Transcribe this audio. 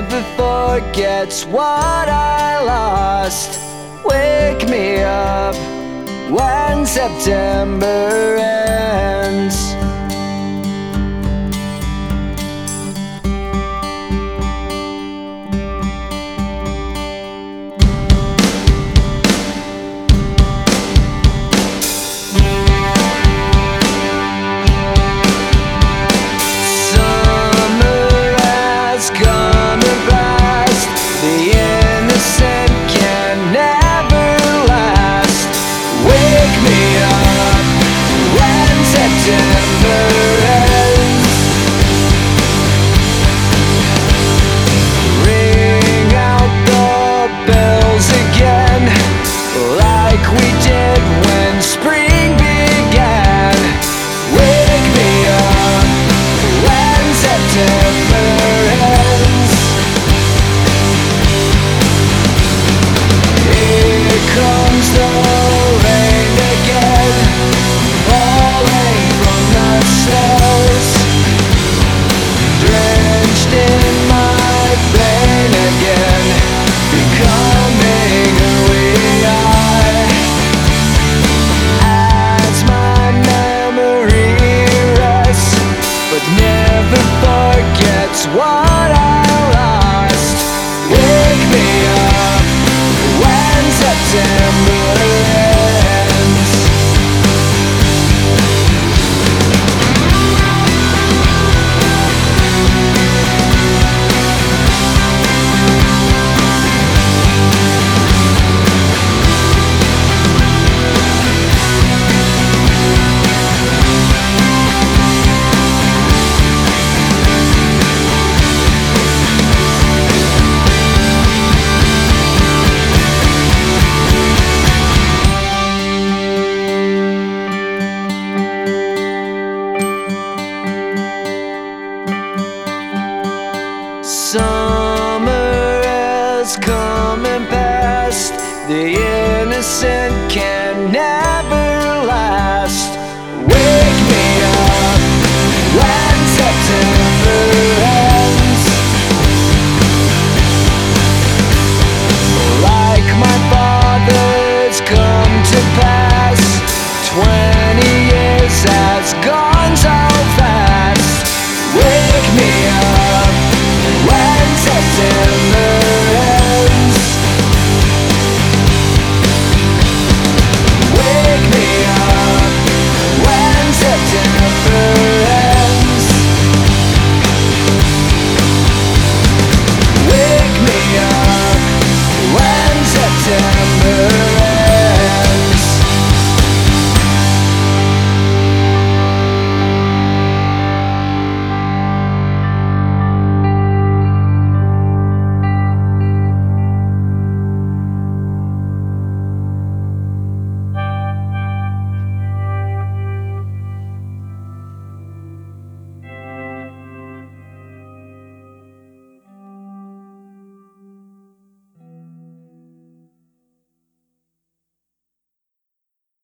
never forgets what I lost. Wake me up when September ends. The innocent can never last.